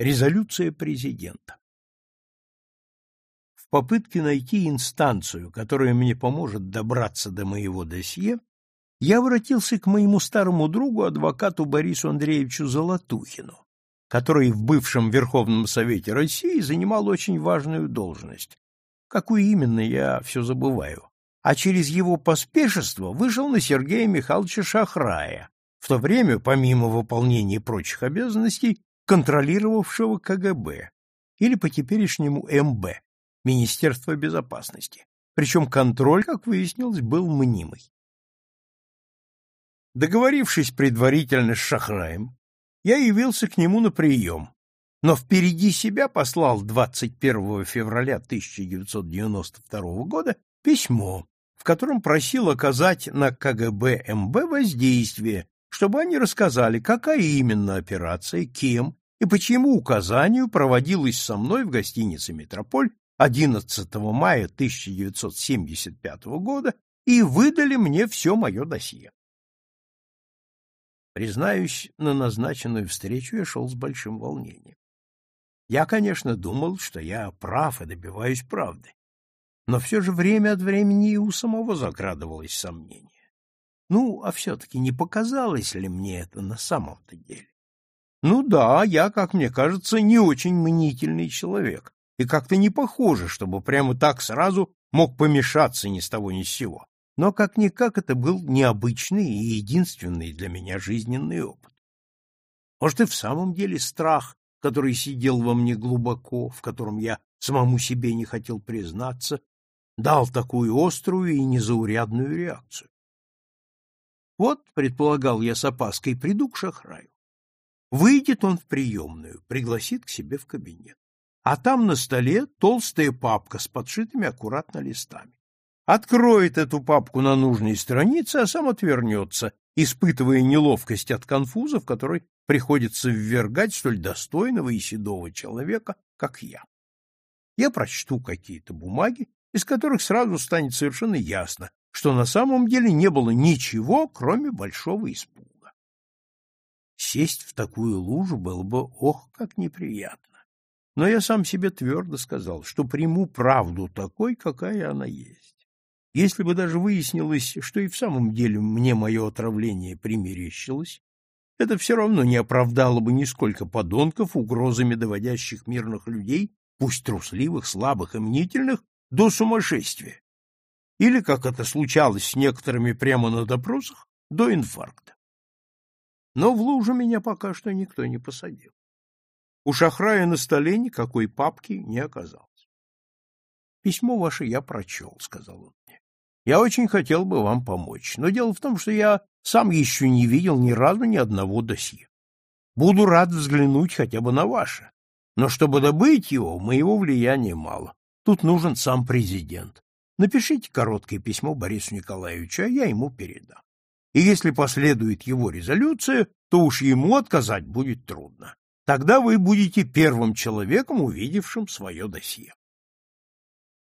Резолюция президента. В попытке найти инстанцию, которая мне поможет добраться до моего досье, я обратился к моему старому другу, адвокату Борису Андреевичу Золотухину, который в бывшем Верховном Совете России занимал очень важную должность. Какую именно, я все забываю. А через его поспешество вышел на Сергея Михайловича Шахрая, в то время, помимо выполнения прочих обязанностей, контролировавшего КГБ, или по теперешнему МБ, Министерство безопасности. Причем контроль, как выяснилось, был мнимый. Договорившись предварительно с Шахраем, я явился к нему на прием, но впереди себя послал 21 февраля 1992 года письмо, в котором просил оказать на КГБ МБ воздействие, чтобы они рассказали, какая именно операция, кем и по чьему указанию проводилась со мной в гостинице «Метрополь» 11 мая 1975 года и выдали мне все мое досье. Признаюсь, на назначенную встречу я шел с большим волнением. Я, конечно, думал, что я прав и добиваюсь правды, но все же время от времени и у самого закрадывалось сомнение. Ну, а все-таки не показалось ли мне это на самом-то деле? Ну да, я, как мне кажется, не очень мнительный человек, и как-то не похоже, чтобы прямо так сразу мог помешаться ни с того ни с сего. Но как-никак это был необычный и единственный для меня жизненный опыт. Может, и в самом деле страх, который сидел во мне глубоко, в котором я самому себе не хотел признаться, дал такую острую и незаурядную реакцию. Вот, предполагал я с опаской, приду к Шахраю. Выйдет он в приемную, пригласит к себе в кабинет. А там на столе толстая папка с подшитыми аккуратно листами. Откроет эту папку на нужной странице, а сам отвернется, испытывая неловкость от конфуза, в который приходится ввергать столь достойного и седого человека, как я. Я прочту какие-то бумаги, из которых сразу станет совершенно ясно, что на самом деле не было ничего, кроме большого испуга. Сесть в такую лужу было бы, ох, как неприятно. Но я сам себе твердо сказал, что приму правду такой, какая она есть. Если бы даже выяснилось, что и в самом деле мне мое отравление примерещилось, это все равно не оправдало бы нисколько подонков, угрозами доводящих мирных людей, пусть трусливых, слабых и мнительных, до сумасшествия. Или, как это случалось с некоторыми прямо на допросах, до инфаркта. Но в лужу меня пока что никто не посадил. У шахрая на столе никакой папки не оказалось. «Письмо ваше я прочел», — сказал он мне. «Я очень хотел бы вам помочь, но дело в том, что я сам еще не видел ни разу ни одного досье. Буду рад взглянуть хотя бы на ваше, но чтобы добыть его, моего влияния мало. Тут нужен сам президент. Напишите короткое письмо Борису Николаевичу, а я ему передам и если последует его резолюция, то уж ему отказать будет трудно. Тогда вы будете первым человеком, увидевшим свое досье.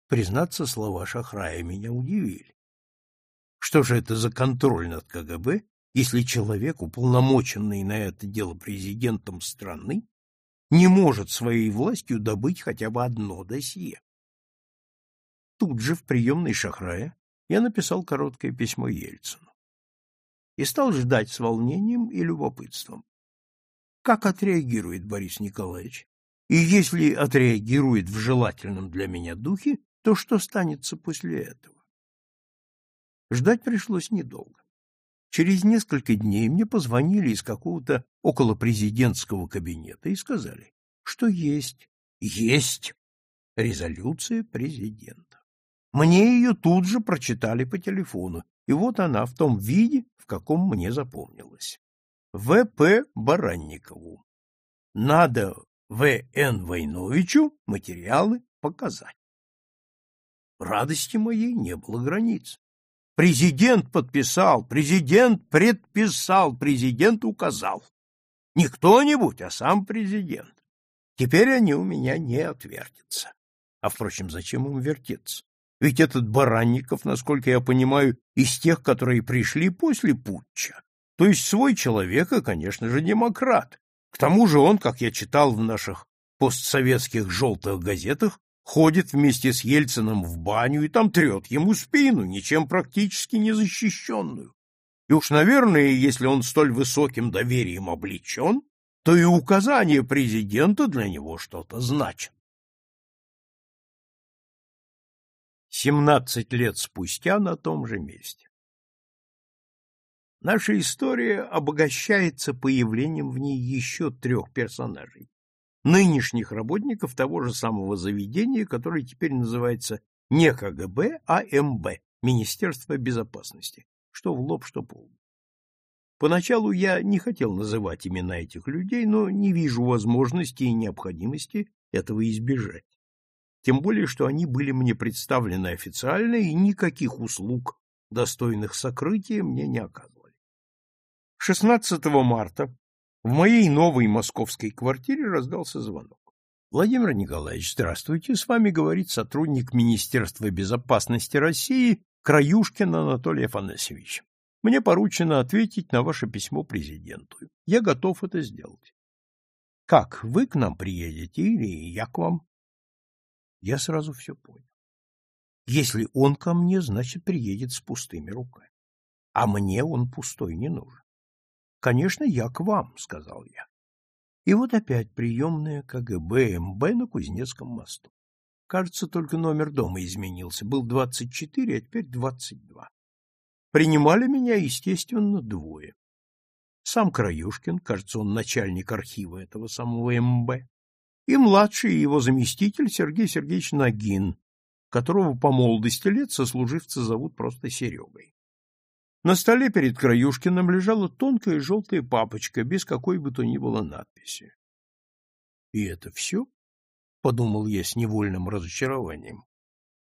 Признаться, слова Шахрая меня удивили. Что же это за контроль над КГБ, если человек, уполномоченный на это дело президентом страны, не может своей властью добыть хотя бы одно досье? Тут же в приемной Шахрая я написал короткое письмо Ельцину и стал ждать с волнением и любопытством. Как отреагирует Борис Николаевич? И если отреагирует в желательном для меня духе, то что станется после этого? Ждать пришлось недолго. Через несколько дней мне позвонили из какого-то околопрезидентского кабинета и сказали, что есть, есть резолюция президента. Мне ее тут же прочитали по телефону, и вот она в том виде, в каком мне запомнилось. В.П. Баранникову. Надо В.Н. Войновичу материалы показать. Радости моей не было границ. Президент подписал, президент предписал, президент указал. Не кто-нибудь, а сам президент. Теперь они у меня не отвертятся. А, впрочем, зачем им вертеться? Ведь этот Баранников, насколько я понимаю, из тех, которые пришли после путча. То есть свой человек и, конечно же, демократ. К тому же он, как я читал в наших постсоветских желтых газетах, ходит вместе с Ельциным в баню и там трет ему спину, ничем практически не защищенную. И уж, наверное, если он столь высоким доверием облечен, то и указание президента для него что-то значит. Семнадцать лет спустя на том же месте. Наша история обогащается появлением в ней еще трех персонажей нынешних работников того же самого заведения, которое теперь называется не КГБ, а МБ, Министерство безопасности, что в лоб, что по лбу. Поначалу я не хотел называть имена этих людей, но не вижу возможности и необходимости этого избежать. Тем более, что они были мне представлены официально и никаких услуг, достойных сокрытия, мне не оказывали. 16 марта в моей новой московской квартире раздался звонок. Владимир Николаевич, здравствуйте. С вами говорит сотрудник Министерства безопасности России Краюшкин Анатолий Афанасьевич. Мне поручено ответить на ваше письмо президенту. Я готов это сделать. Как, вы к нам приедете или я к вам? Я сразу все понял. Если он ко мне, значит, приедет с пустыми руками. А мне он пустой не нужен. Конечно, я к вам, сказал я. И вот опять приемная КГБ МБ на Кузнецком мосту. Кажется, только номер дома изменился. Был 24, а теперь 22. Принимали меня, естественно, двое. Сам Краюшкин, кажется, он начальник архива этого самого МБ, и младший его заместитель Сергей Сергеевич Нагин, которого по молодости лет сослуживцы зовут просто Серегой. На столе перед Краюшкиным лежала тонкая желтая папочка без какой бы то ни было надписи. — И это все? — подумал я с невольным разочарованием.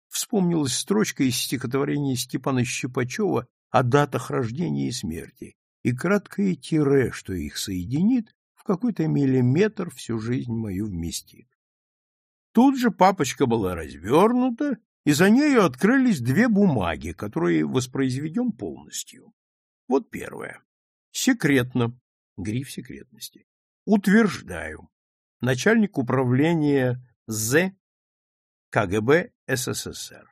Вспомнилась строчка из стихотворения Степана Щипачева о датах рождения и смерти и краткое тире, что их соединит, в какой-то миллиметр всю жизнь мою вместит. Тут же папочка была развернута, и за нею открылись две бумаги, которые воспроизведем полностью. Вот первая. Секретно. Гриф секретности. Утверждаю. Начальник управления З КГБ СССР.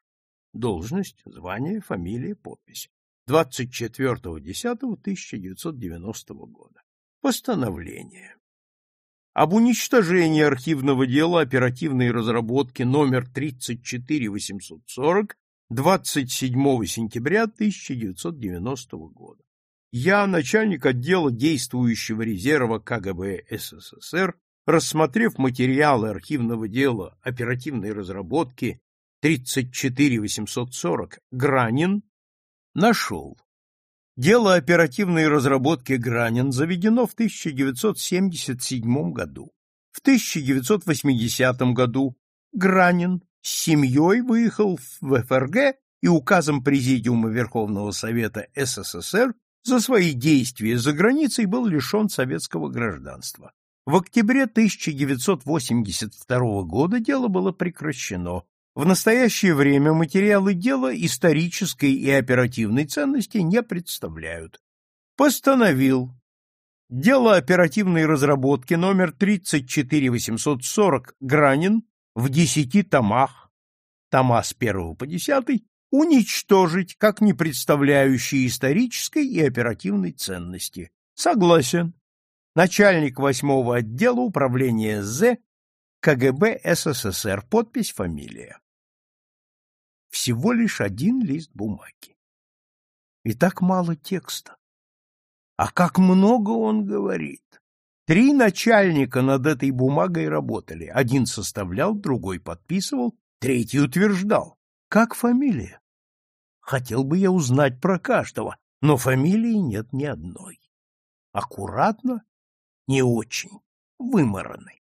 Должность, звание, фамилия, подпись. 24.10.1990 года. Постановление об уничтожении архивного дела оперативной разработки номер 34840 27 сентября 1990 года. Я, начальник отдела действующего резерва КГБ СССР, рассмотрев материалы архивного дела оперативной разработки 34840 Гранин, нашел, Дело оперативной разработки Гранин заведено в 1977 году. В 1980 году Гранин с семьей выехал в ФРГ и указом Президиума Верховного Совета СССР за свои действия за границей был лишен советского гражданства. В октябре 1982 года дело было прекращено, в настоящее время материалы дела исторической и оперативной ценности не представляют. Постановил Дело оперативной разработки номер 34840 Гранин в десяти томах, тома с первого по десятый, уничтожить как не представляющие исторической и оперативной ценности. Согласен. Начальник восьмого отдела управления З КГБ СССР. Подпись, фамилия всего лишь один лист бумаги. И так мало текста. А как много он говорит. Три начальника над этой бумагой работали. Один составлял, другой подписывал, третий утверждал. Как фамилия? Хотел бы я узнать про каждого, но фамилии нет ни одной. Аккуратно? Не очень. Вымораны.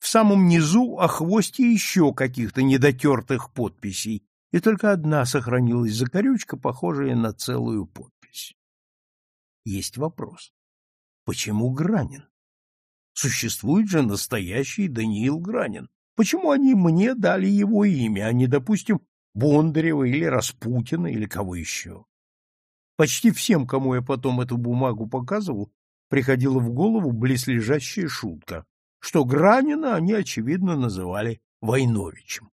В самом низу о хвосте еще каких-то недотертых подписей, и только одна сохранилась закорючка, похожая на целую подпись. Есть вопрос. Почему Гранин? Существует же настоящий Даниил Гранин. Почему они мне дали его имя, а не, допустим, Бондарева или Распутина или кого еще? Почти всем, кому я потом эту бумагу показывал, приходила в голову близлежащая шутка, что Гранина они, очевидно, называли Войновичем.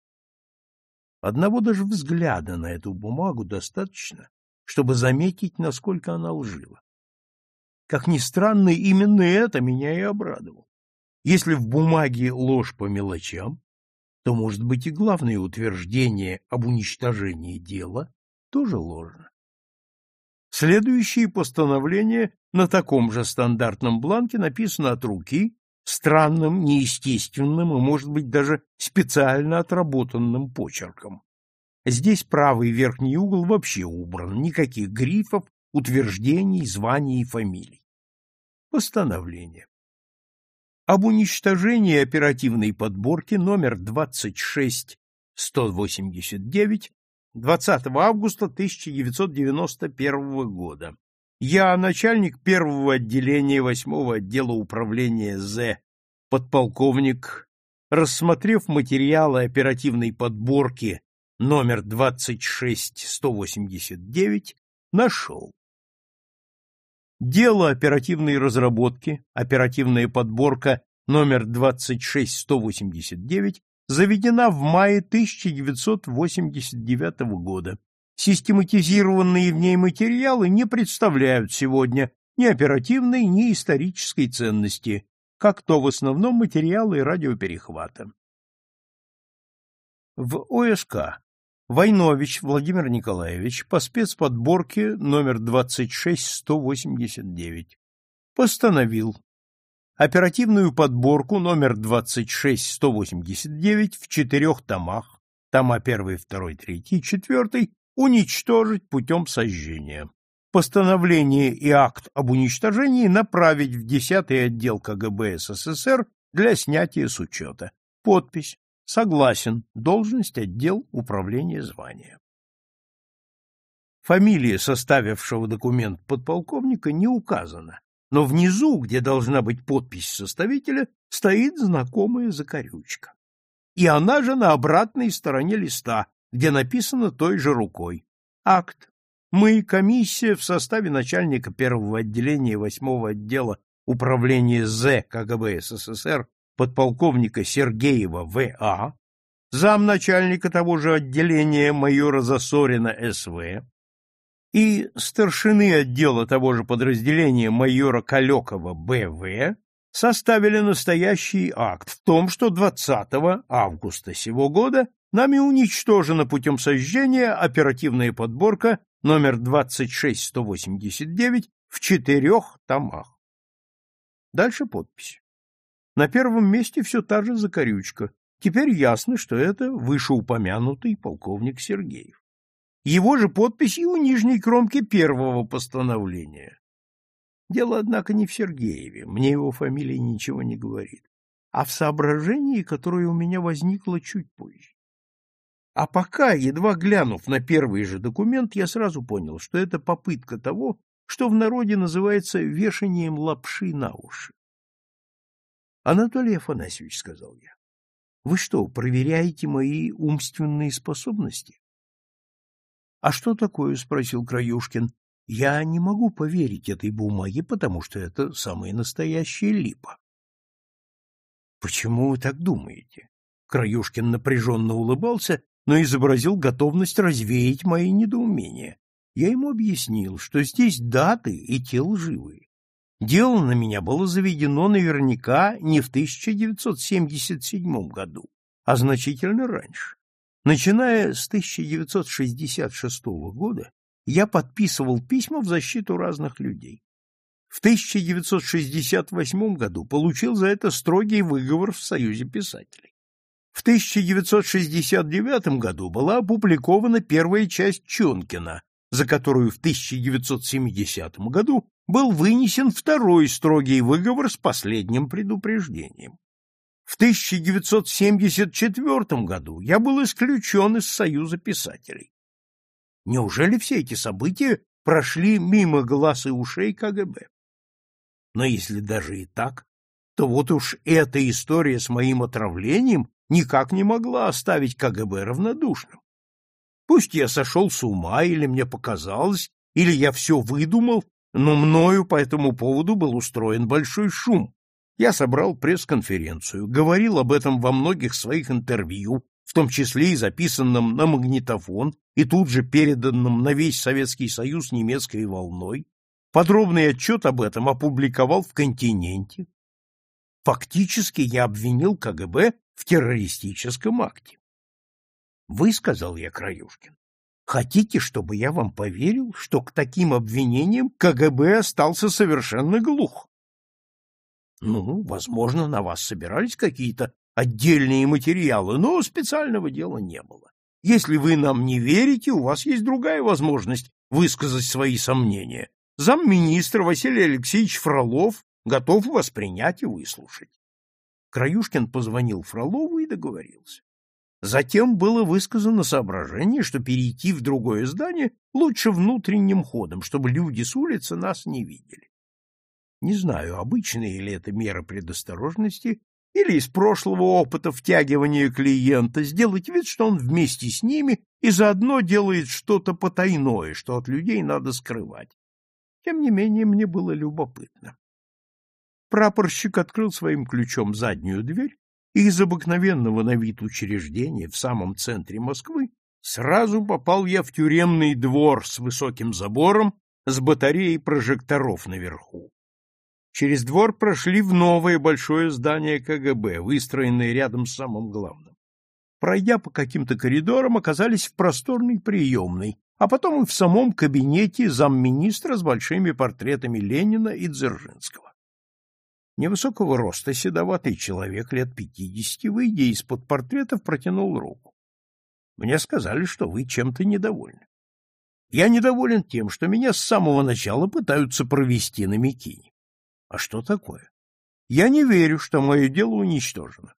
Одного даже взгляда на эту бумагу достаточно, чтобы заметить, насколько она лжива. Как ни странно, именно это меня и обрадовало. Если в бумаге ложь по мелочам, то, может быть, и главное утверждение об уничтожении дела тоже ложно. Следующее постановление на таком же стандартном бланке написано от руки, странным, неестественным и, может быть, даже специально отработанным почерком. Здесь правый верхний угол вообще убран, никаких грифов, утверждений, званий и фамилий. Постановление. Об уничтожении оперативной подборки номер 26189 20 августа 1991 года. Я начальник первого отделения восьмого отдела управления З, подполковник, рассмотрев материалы оперативной подборки номер 26189, нашел. Дело оперативной разработки, оперативная подборка номер 26189 заведена в мае 1989 года. Систематизированные в ней материалы не представляют сегодня ни оперативной, ни исторической ценности, как то в основном материалы радиоперехвата. В ОСК Войнович Владимир Николаевич по спецподборке номер 26189 постановил оперативную подборку номер 26189 в четырех томах, тома 1, 2, 3 и 4, уничтожить путем сожжения. Постановление и акт об уничтожении направить в 10-й отдел КГБ СССР для снятия с учета. Подпись Согласен. Должность отдел управления звания. Фамилия составившего документ подполковника не указана, но внизу, где должна быть подпись составителя, стоит знакомая закорючка. И она же на обратной стороне листа, где написано той же рукой. Акт. Мы, комиссия в составе начальника первого отделения восьмого отдела управления З КГБ СССР подполковника Сергеева В.А., замначальника того же отделения майора Засорина С.В. и старшины отдела того же подразделения майора Калекова Б.В. составили настоящий акт в том, что 20 августа сего года нами уничтожена путем сожжения оперативная подборка номер 26189 в четырех томах. Дальше подпись. На первом месте все та же закорючка. Теперь ясно, что это вышеупомянутый полковник Сергеев. Его же подпись и у нижней кромки первого постановления. Дело, однако, не в Сергееве, мне его фамилия ничего не говорит, а в соображении, которое у меня возникло чуть позже. А пока, едва глянув на первый же документ, я сразу понял, что это попытка того, что в народе называется вешанием лапши на уши. Анатолий Афанасьевич, сказал я, вы что, проверяете мои умственные способности? А что такое? спросил Краюшкин. Я не могу поверить этой бумаге, потому что это самая настоящая липа. Почему вы так думаете? Краюшкин напряженно улыбался, но изобразил готовность развеять мои недоумения. Я ему объяснил, что здесь даты и те лживые. Дело на меня было заведено наверняка не в 1977 году, а значительно раньше. Начиная с 1966 года я подписывал письма в защиту разных людей. В 1968 году получил за это строгий выговор в Союзе писателей. В 1969 году была опубликована первая часть Чонкина, за которую в 1970 году был вынесен второй строгий выговор с последним предупреждением. В 1974 году я был исключен из Союза писателей. Неужели все эти события прошли мимо глаз и ушей КГБ? Но если даже и так, то вот уж эта история с моим отравлением никак не могла оставить КГБ равнодушным. Пусть я сошел с ума, или мне показалось, или я все выдумал, но мною по этому поводу был устроен большой шум. Я собрал пресс-конференцию, говорил об этом во многих своих интервью, в том числе и записанном на магнитофон и тут же переданном на весь Советский Союз немецкой волной, подробный отчет об этом опубликовал в «Континенте». Фактически я обвинил КГБ в террористическом акте. Вы, сказал я Краюшкин, хотите, чтобы я вам поверил, что к таким обвинениям КГБ остался совершенно глух? Ну, возможно, на вас собирались какие-то отдельные материалы, но специального дела не было. Если вы нам не верите, у вас есть другая возможность высказать свои сомнения. Замминистра Василий Алексеевич Фролов готов воспринять и выслушать. Краюшкин позвонил Фролову и договорился. Затем было высказано соображение, что перейти в другое здание лучше внутренним ходом, чтобы люди с улицы нас не видели. Не знаю, обычные ли это меры предосторожности или из прошлого опыта втягивания клиента сделать вид, что он вместе с ними и заодно делает что-то потайное, что от людей надо скрывать. Тем не менее, мне было любопытно. Прапорщик открыл своим ключом заднюю дверь, и из обыкновенного на вид учреждения в самом центре Москвы сразу попал я в тюремный двор с высоким забором, с батареей прожекторов наверху. Через двор прошли в новое большое здание КГБ, выстроенное рядом с самым главным. Пройдя по каким-то коридорам, оказались в просторной приемной, а потом и в самом кабинете замминистра с большими портретами Ленина и Дзержинского. Невысокого роста седоватый человек лет пятидесяти, выйдя из-под портретов, протянул руку. Мне сказали, что вы чем-то недовольны. Я недоволен тем, что меня с самого начала пытаются провести на Микине. А что такое? Я не верю, что мое дело уничтожено.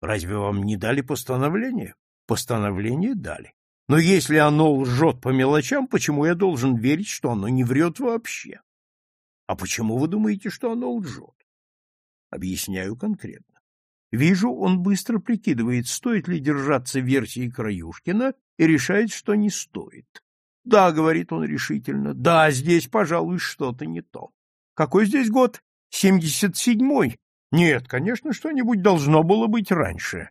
Разве вам не дали постановление? Постановление дали. Но если оно лжет по мелочам, почему я должен верить, что оно не врет вообще? А почему вы думаете, что оно лжет? Объясняю конкретно. Вижу, он быстро прикидывает, стоит ли держаться версии Краюшкина, и решает, что не стоит. Да, говорит он решительно, да, здесь, пожалуй, что-то не то. Какой здесь год? Семьдесят седьмой? Нет, конечно, что-нибудь должно было быть раньше.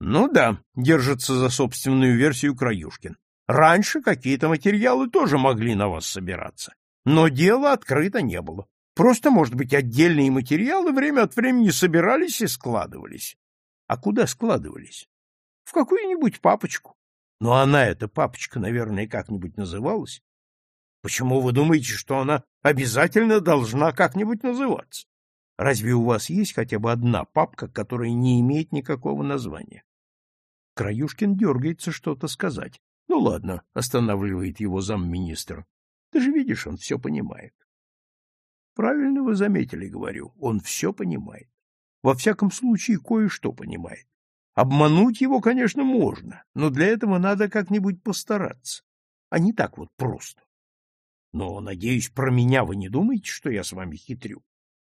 Ну да, держится за собственную версию Краюшкин. Раньше какие-то материалы тоже могли на вас собираться. Но дело открыто не было. Просто, может быть, отдельные материалы время от времени собирались и складывались. А куда складывались? В какую-нибудь папочку. Но она, эта папочка, наверное, как-нибудь называлась. Почему вы думаете, что она обязательно должна как-нибудь называться? Разве у вас есть хотя бы одна папка, которая не имеет никакого названия? Краюшкин дергается что-то сказать. Ну ладно, останавливает его замминистра. Ты же видишь, он все понимает. Правильно вы заметили, говорю, он все понимает. Во всяком случае, кое-что понимает. Обмануть его, конечно, можно, но для этого надо как-нибудь постараться, а не так вот просто. Но, надеюсь, про меня вы не думаете, что я с вами хитрю?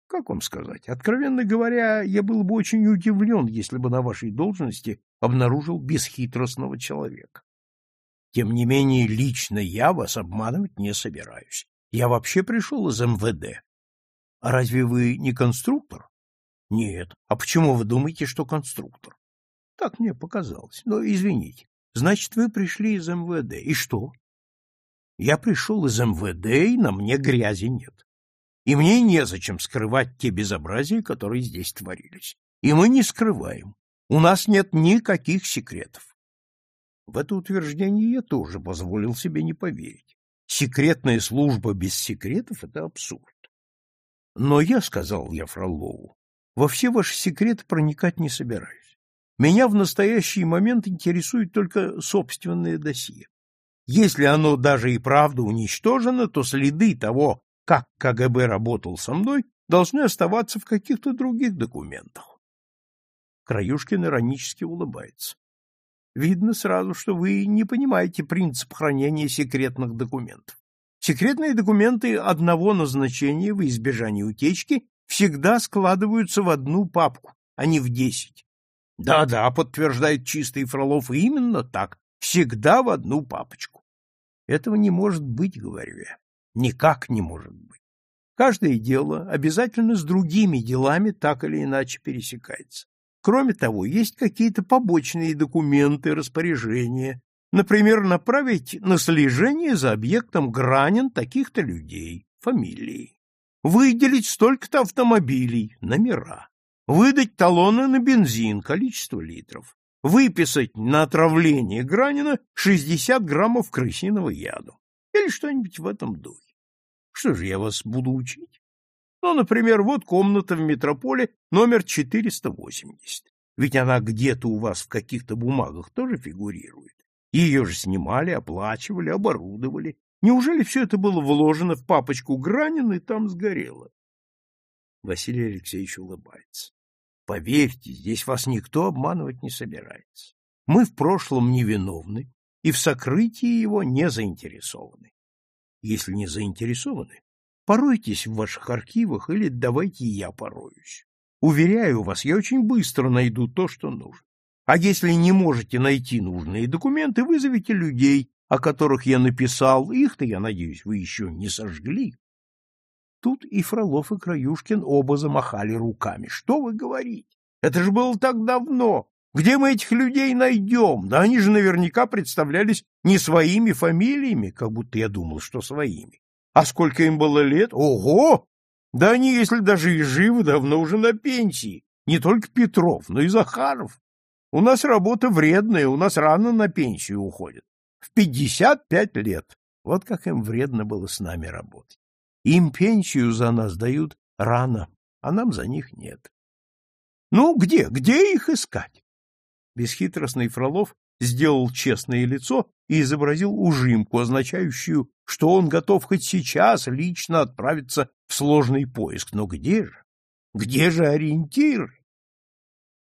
Как вам сказать? Откровенно говоря, я был бы очень удивлен, если бы на вашей должности обнаружил бесхитростного человека. Тем не менее, лично я вас обманывать не собираюсь. Я вообще пришел из МВД. А разве вы не конструктор? Нет. А почему вы думаете, что конструктор? Так мне показалось. Но извините. Значит, вы пришли из МВД. И что? Я пришел из МВД, и на мне грязи нет. И мне незачем скрывать те безобразия, которые здесь творились. И мы не скрываем. У нас нет никаких секретов. В это утверждение я тоже позволил себе не поверить. Секретная служба без секретов — это абсурд. Но я, — сказал я Фролову, — во все ваши секреты проникать не собираюсь. Меня в настоящий момент интересует только собственное досье. Если оно даже и правда уничтожено, то следы того, как КГБ работал со мной, должны оставаться в каких-то других документах. Краюшкин иронически улыбается. Видно сразу, что вы не понимаете принцип хранения секретных документов. Секретные документы одного назначения во избежание утечки всегда складываются в одну папку, а не в десять. Да-да, подтверждает чистый Фролов, именно так, всегда в одну папочку. Этого не может быть, говорю я. Никак не может быть. Каждое дело обязательно с другими делами так или иначе пересекается. Кроме того, есть какие-то побочные документы, распоряжения, например, направить на слежение за объектом гранен таких-то людей, фамилии, выделить столько-то автомобилей, номера, выдать талоны на бензин, количество литров, выписать на отравление Гранина 60 граммов крысиного яду или что-нибудь в этом духе. Что же я вас буду учить? Ну, например, вот комната в метрополе номер 480. Ведь она где-то у вас в каких-то бумагах тоже фигурирует. Ее же снимали, оплачивали, оборудовали. Неужели все это было вложено в папочку Гранина и там сгорело? Василий Алексеевич улыбается. Поверьте, здесь вас никто обманывать не собирается. Мы в прошлом невиновны и в сокрытии его не заинтересованы. Если не заинтересованы, поройтесь в ваших архивах или давайте я пороюсь. Уверяю вас, я очень быстро найду то, что нужно. А если не можете найти нужные документы, вызовите людей, о которых я написал, их-то, я надеюсь, вы еще не сожгли. Тут и Фролов, и Краюшкин оба замахали руками. Что вы говорите? Это же было так давно. Где мы этих людей найдем? Да они же наверняка представлялись не своими фамилиями, как будто я думал, что своими. А сколько им было лет? Ого! Да они, если даже и живы, давно уже на пенсии. Не только Петров, но и Захаров. У нас работа вредная, у нас рано на пенсию уходят. В пятьдесят пять лет. Вот как им вредно было с нами работать. Им пенсию за нас дают рано, а нам за них нет. Ну, где, где их искать? Бесхитростный Фролов сделал честное лицо и изобразил ужимку, означающую, что он готов хоть сейчас лично отправиться в сложный поиск. Но где же? Где же ориентиры?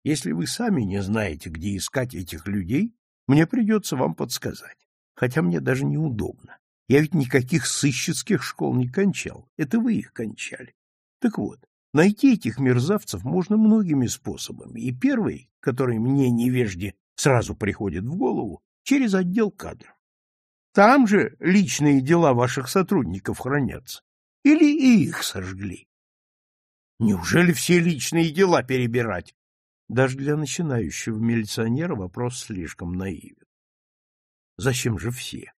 Если вы сами не знаете, где искать этих людей, мне придется вам подсказать, хотя мне даже неудобно. Я ведь никаких сыщицких школ не кончал, это вы их кончали. Так вот, найти этих мерзавцев можно многими способами, и первый, который мне, невежде, сразу приходит в голову, через отдел кадров. Там же личные дела ваших сотрудников хранятся. Или и их сожгли. Неужели все личные дела перебирать? Даже для начинающего милиционера вопрос слишком наивен. Зачем же все?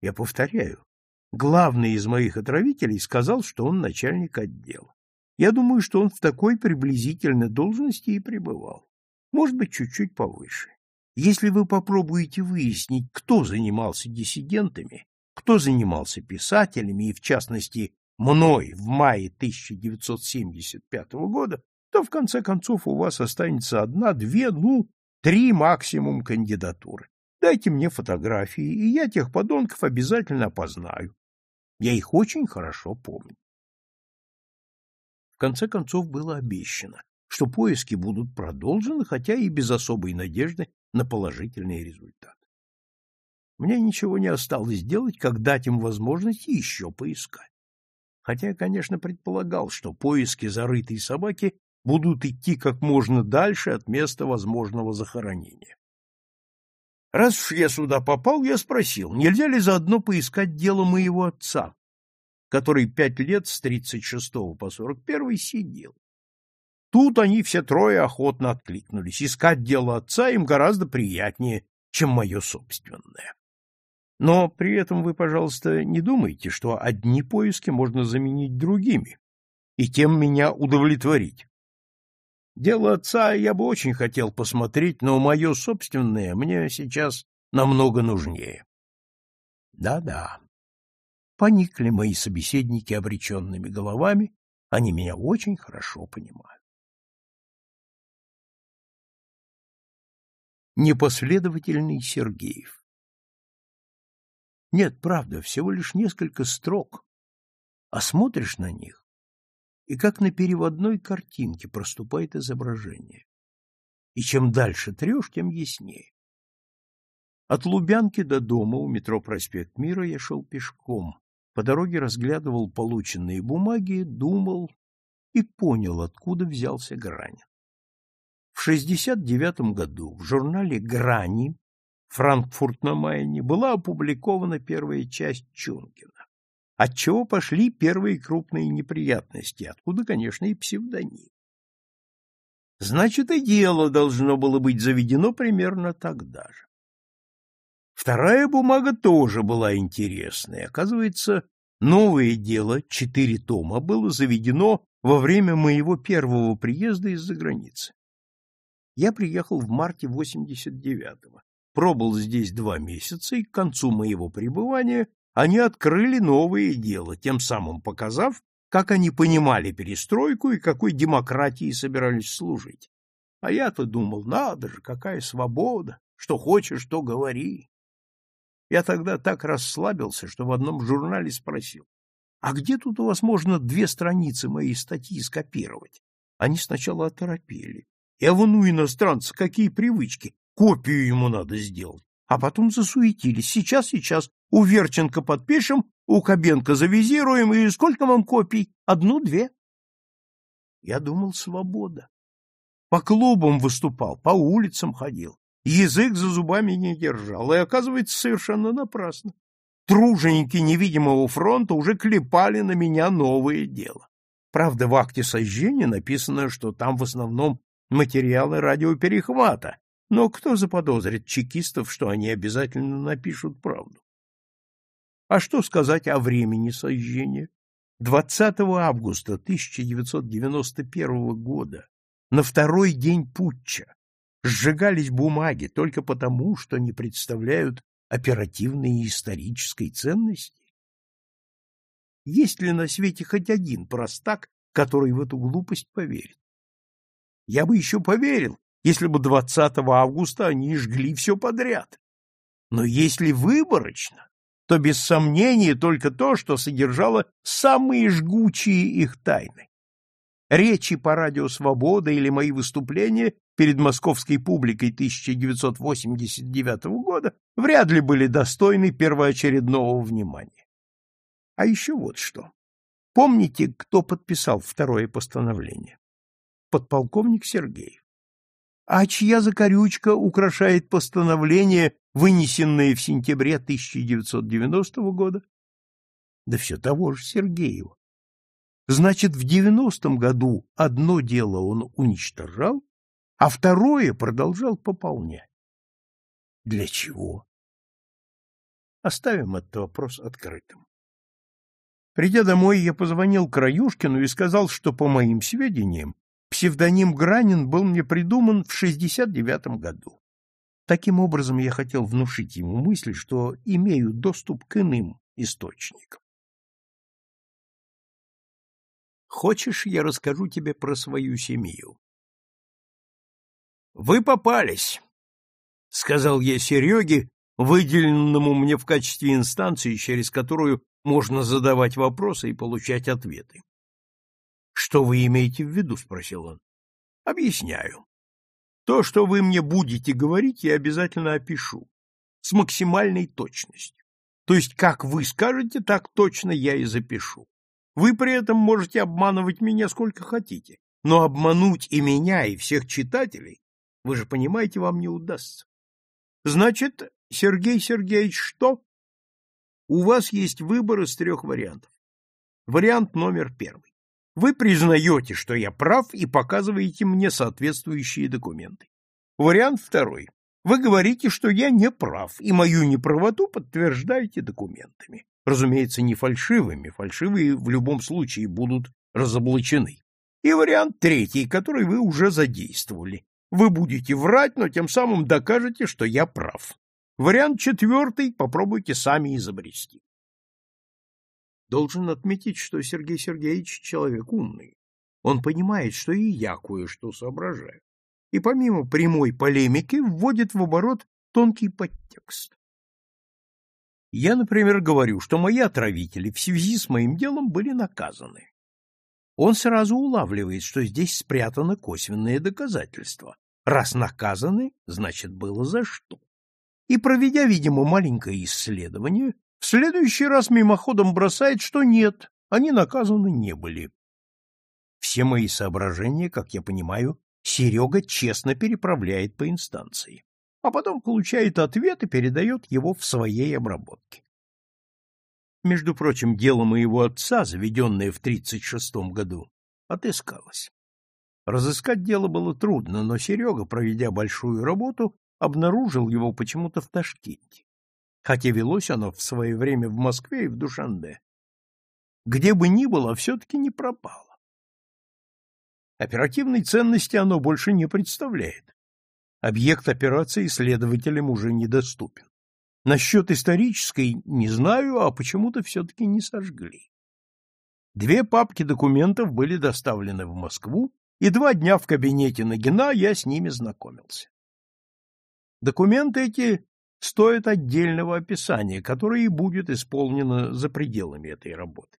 Я повторяю, главный из моих отравителей сказал, что он начальник отдела. Я думаю, что он в такой приблизительной должности и пребывал. Может быть, чуть-чуть повыше. Если вы попробуете выяснить, кто занимался диссидентами, кто занимался писателями и, в частности, мной в мае 1975 года, то в конце концов у вас останется одна, две, ну, три максимум кандидатуры. Дайте мне фотографии, и я тех подонков обязательно опознаю. Я их очень хорошо помню. В конце концов было обещано, что поиски будут продолжены, хотя и без особой надежды на положительный результат. Мне ничего не осталось делать, как дать им возможность еще поискать. Хотя я, конечно, предполагал, что поиски зарытой собаки будут идти как можно дальше от места возможного захоронения. Раз уж я сюда попал, я спросил, нельзя ли заодно поискать дело моего отца, который пять лет с 36 по 41 сидел. Тут они все трое охотно откликнулись. Искать дело отца им гораздо приятнее, чем мое собственное. Но при этом вы, пожалуйста, не думайте, что одни поиски можно заменить другими, и тем меня удовлетворить. Дело отца я бы очень хотел посмотреть, но мое собственное мне сейчас намного нужнее. Да-да. Поникли мои собеседники обреченными головами, они меня очень хорошо понимают. Непоследовательный Сергеев Нет, правда, всего лишь несколько строк, а смотришь на них, и как на переводной картинке проступает изображение. И чем дальше трешь, тем яснее. От Лубянки до дома у метро «Проспект Мира» я шел пешком. По дороге разглядывал полученные бумаги, думал и понял, откуда взялся Гранин. В 69 году в журнале «Грани» Франкфурт на Майне была опубликована первая часть Чункина. Отчего пошли первые крупные неприятности, откуда, конечно, и псевдоним. Значит, и дело должно было быть заведено примерно тогда же. Вторая бумага тоже была интересная. Оказывается, новое дело, четыре тома, было заведено во время моего первого приезда из-за границы. Я приехал в марте 89-го, пробыл здесь два месяца, и к концу моего пребывания они открыли новое дело, тем самым показав, как они понимали перестройку и какой демократии собирались служить. А я-то думал, надо же, какая свобода, что хочешь, то говори. Я тогда так расслабился, что в одном журнале спросил, а где тут у вас можно две страницы моей статьи скопировать? Они сначала оторопели. Я вон у иностранца какие привычки, копию ему надо сделать. А потом засуетились. Сейчас, сейчас, у Верченко подпишем, у Кобенко завизируем, и сколько вам копий? Одну-две. Я думал, свобода. По клубам выступал, по улицам ходил. Язык за зубами не держал, и, оказывается, совершенно напрасно. Труженики невидимого фронта уже клепали на меня новое дело. Правда, в акте сожжения написано, что там в основном материалы радиоперехвата, но кто заподозрит чекистов, что они обязательно напишут правду? А что сказать о времени сожжения? 20 августа 1991 года, на второй день путча, сжигались бумаги только потому, что не представляют оперативной и исторической ценности? Есть ли на свете хоть один простак, который в эту глупость поверит? Я бы еще поверил, если бы 20 августа они жгли все подряд. Но если выборочно, то без сомнения только то, что содержало самые жгучие их тайны. Речи по радио «Свобода» или мои выступления перед московской публикой 1989 года вряд ли были достойны первоочередного внимания. А еще вот что. Помните, кто подписал второе постановление? Подполковник Сергеев. А чья закорючка украшает постановление, вынесенное в сентябре 1990 года? Да все того же Сергеева. Значит, в 90-м году одно дело он уничтожал, а второе продолжал пополнять. Для чего? Оставим этот вопрос открытым. Придя домой, я позвонил Краюшкину и сказал, что, по моим сведениям, Псевдоним Гранин был мне придуман в 69 году. Таким образом, я хотел внушить ему мысль, что имею доступ к иным источникам. Хочешь, я расскажу тебе про свою семью? Вы попались, сказал я Сереге, выделенному мне в качестве инстанции, через которую можно задавать вопросы и получать ответы. Что вы имеете в виду? спросил он. Объясняю. То, что вы мне будете говорить, я обязательно опишу с максимальной точностью. То есть, как вы скажете, так точно я и запишу. Вы при этом можете обманывать меня сколько хотите, но обмануть и меня, и всех читателей, вы же понимаете, вам не удастся. Значит, Сергей Сергеевич, что? У вас есть выбор из трех вариантов. Вариант номер первый. Вы признаете, что я прав, и показываете мне соответствующие документы. Вариант второй. Вы говорите, что я не прав, и мою неправоту подтверждаете документами. Разумеется, не фальшивыми, фальшивые в любом случае будут разоблачены. И вариант третий, который вы уже задействовали. Вы будете врать, но тем самым докажете, что я прав. Вариант четвертый попробуйте сами изобрести. Должен отметить, что Сергей Сергеевич человек умный. Он понимает, что и я кое-что соображаю. И помимо прямой полемики вводит в оборот тонкий подтекст. Я, например, говорю, что мои отравители в связи с моим делом были наказаны. Он сразу улавливает, что здесь спрятано косвенное доказательство. Раз наказаны, значит, было за что. И, проведя, видимо, маленькое исследование, в следующий раз мимоходом бросает, что нет, они наказаны не были. Все мои соображения, как я понимаю, Серега честно переправляет по инстанции, а потом получает ответ и передает его в своей обработке. Между прочим, дело моего отца, заведенное в 36 году, отыскалось. Разыскать дело было трудно, но Серега, проведя большую работу, обнаружил его почему-то в Ташкенте, хотя велось оно в свое время в Москве и в Душанбе. Где бы ни было, все-таки не пропало. Оперативной ценности оно больше не представляет. Объект операции следователям уже недоступен. Насчет исторической не знаю, а почему-то все-таки не сожгли. Две папки документов были доставлены в Москву, и два дня в кабинете Нагина я с ними знакомился. Документы эти стоят отдельного описания, которое и будет исполнено за пределами этой работы.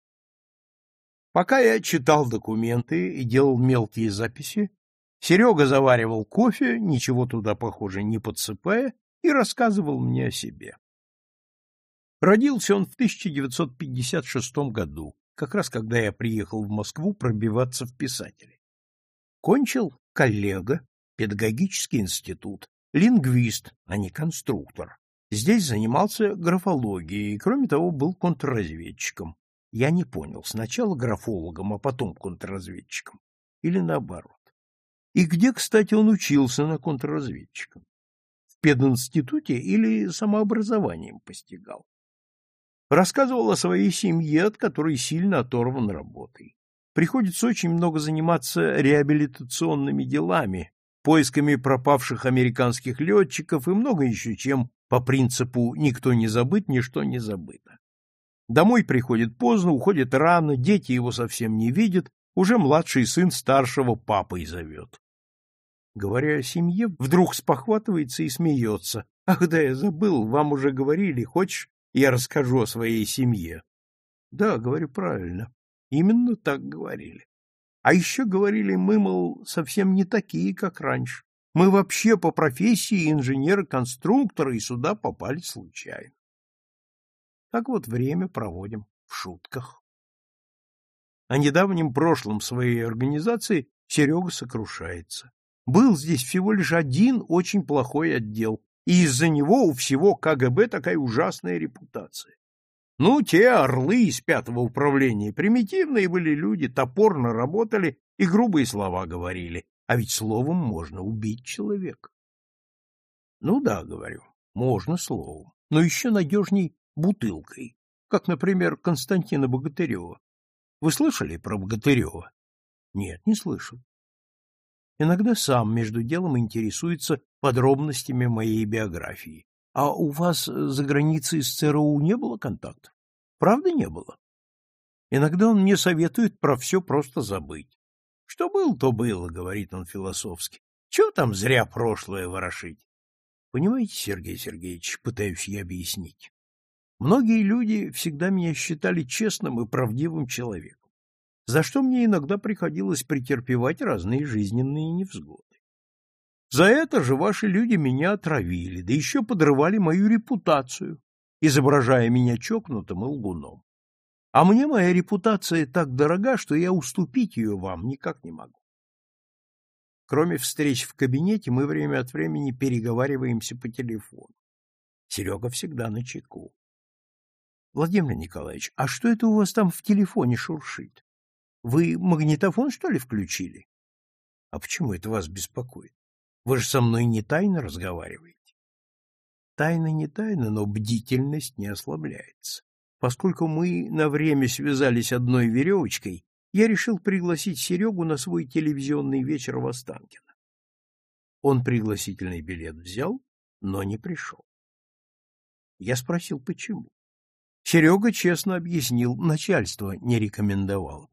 Пока я читал документы и делал мелкие записи, Серега заваривал кофе, ничего туда, похоже, не подсыпая, и рассказывал мне о себе. Родился он в 1956 году, как раз когда я приехал в Москву пробиваться в писатели. Кончил коллега, педагогический институт, лингвист, а не конструктор. Здесь занимался графологией и, кроме того, был контрразведчиком. Я не понял, сначала графологом, а потом контрразведчиком. Или наоборот. И где, кстати, он учился на контрразведчиком? В пединституте или самообразованием постигал? Рассказывал о своей семье, от которой сильно оторван работой. Приходится очень много заниматься реабилитационными делами, поисками пропавших американских летчиков и много еще чем по принципу «никто не забыт, ничто не забыто». Домой приходит поздно, уходит рано, дети его совсем не видят, уже младший сын старшего папой зовет. Говоря о семье, вдруг спохватывается и смеется. «Ах да, я забыл, вам уже говорили, хочешь, я расскажу о своей семье. Да, говорю правильно. Именно так говорили. А еще говорили мы, мол, совсем не такие, как раньше. Мы вообще по профессии инженеры-конструкторы и сюда попали случайно. Так вот время проводим в шутках. О недавнем прошлом своей организации Серега сокрушается. Был здесь всего лишь один очень плохой отдел, и из-за него у всего КГБ такая ужасная репутация. Ну, те орлы из пятого управления примитивные были люди, топорно работали и грубые слова говорили, а ведь словом можно убить человека. Ну да, говорю, можно словом, но еще надежней бутылкой, как, например, Константина Богатырева. Вы слышали про Богатырева? Нет, не слышал. Иногда сам между делом интересуется подробностями моей биографии. А у вас за границей с ЦРУ не было контактов? Правда не было? Иногда он мне советует про все просто забыть. Что было, то было, говорит он философски. Чего там зря прошлое ворошить? Понимаете, Сергей Сергеевич, пытаюсь я объяснить. Многие люди всегда меня считали честным и правдивым человеком за что мне иногда приходилось претерпевать разные жизненные невзгоды. За это же ваши люди меня отравили, да еще подрывали мою репутацию, изображая меня чокнутым и лгуном. А мне моя репутация так дорога, что я уступить ее вам никак не могу. Кроме встреч в кабинете, мы время от времени переговариваемся по телефону. Серега всегда на чеку. Владимир Николаевич, а что это у вас там в телефоне шуршит? Вы магнитофон, что ли, включили? А почему это вас беспокоит? Вы же со мной не тайно разговариваете. Тайна не тайна, но бдительность не ослабляется. Поскольку мы на время связались одной веревочкой, я решил пригласить Серегу на свой телевизионный вечер в Останкино. Он пригласительный билет взял, но не пришел. Я спросил, почему. Серега честно объяснил, начальство не рекомендовало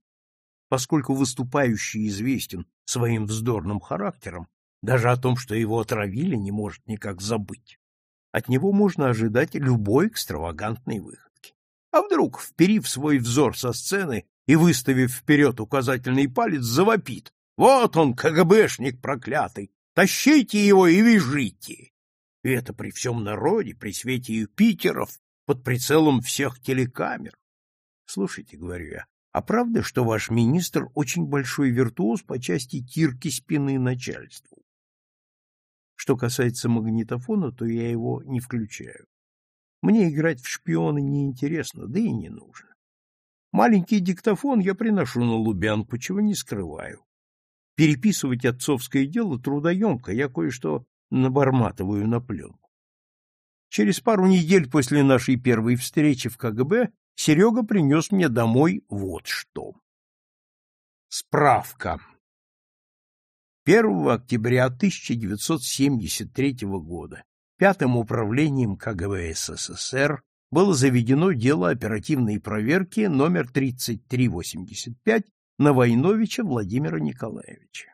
поскольку выступающий известен своим вздорным характером, даже о том, что его отравили, не может никак забыть. От него можно ожидать любой экстравагантной выходки. А вдруг, вперив свой взор со сцены и выставив вперед указательный палец, завопит. Вот он, КГБшник проклятый! Тащите его и вяжите! И это при всем народе, при свете Юпитеров, под прицелом всех телекамер. Слушайте, говорю я, а правда, что ваш министр очень большой виртуоз по части тирки спины начальству? Что касается магнитофона, то я его не включаю. Мне играть в шпионы неинтересно, да и не нужно. Маленький диктофон я приношу на Лубянку, чего не скрываю. Переписывать отцовское дело трудоемко, я кое-что наборматываю на пленку. Через пару недель после нашей первой встречи в КГБ Серега принес мне домой вот что. Справка. 1 октября 1973 года Пятым управлением КГБ СССР было заведено дело оперативной проверки номер 3385 на Войновича Владимира Николаевича.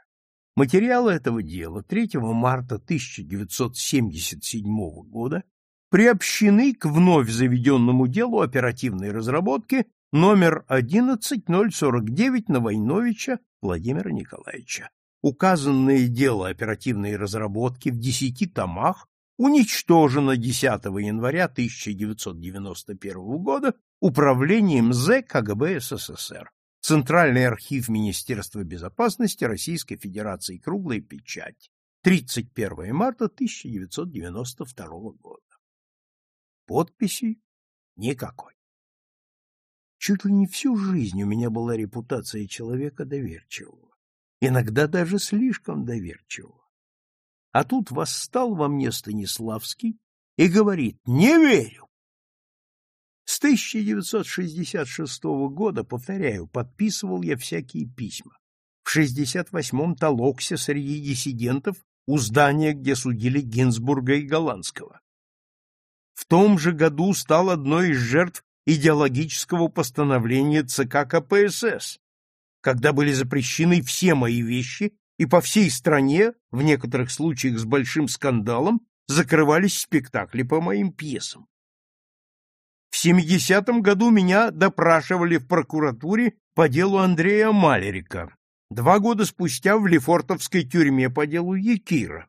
Материалы этого дела 3 марта 1977 года приобщены к вновь заведенному делу оперативной разработки номер 11049 на Войновича Владимира Николаевича. Указанное дело оперативной разработки в десяти томах уничтожено 10 января 1991 года Управлением З КГБ СССР. Центральный архив Министерства безопасности Российской Федерации Круглая печать. 31 марта 1992 года. Подписи никакой. Чуть ли не всю жизнь у меня была репутация человека доверчивого, иногда даже слишком доверчивого. А тут восстал во мне Станиславский и говорит «Не верю!». С 1966 года, повторяю, подписывал я всякие письма. В 68-м толокся среди диссидентов у здания, где судили Гинзбурга и Голландского. В том же году стал одной из жертв идеологического постановления ЦК КПСС, когда были запрещены все мои вещи и по всей стране, в некоторых случаях с большим скандалом, закрывались спектакли по моим пьесам. В 70-м году меня допрашивали в прокуратуре по делу Андрея Малерика, два года спустя в Лефортовской тюрьме по делу Якира.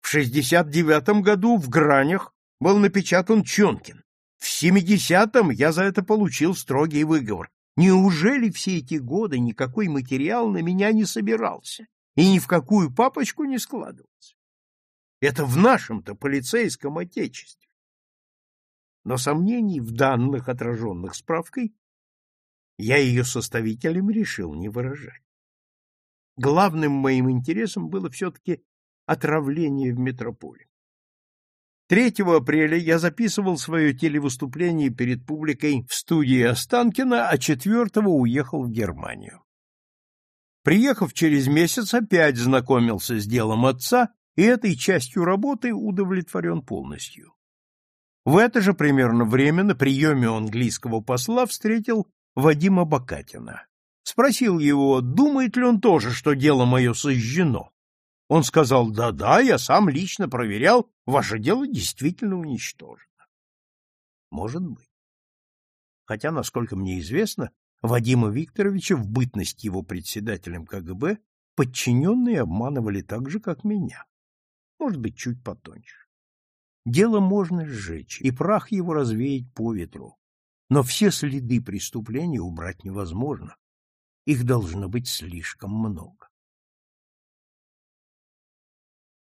В 69-м году в Гранях был напечатан Чонкин. В 70-м я за это получил строгий выговор. Неужели все эти годы никакой материал на меня не собирался? и ни в какую папочку не складываться. Это в нашем-то полицейском отечестве. Но сомнений в данных, отраженных справкой, я ее составителям решил не выражать. Главным моим интересом было все-таки отравление в метрополе. 3 апреля я записывал свое телевыступление перед публикой в студии Останкина, а 4 уехал в Германию. Приехав через месяц, опять знакомился с делом отца и этой частью работы удовлетворен полностью. В это же примерно время на приеме английского посла встретил Вадима Бакатина. Спросил его, думает ли он тоже, что дело мое сожжено. Он сказал, да-да, я сам лично проверял, ваше дело действительно уничтожено. Может быть. Хотя, насколько мне известно, Вадима Викторовича в бытность его председателем КГБ подчиненные обманывали так же, как меня. Может быть, чуть потоньше. Дело можно сжечь, и прах его развеять по ветру. Но все следы преступления убрать невозможно. Их должно быть слишком много.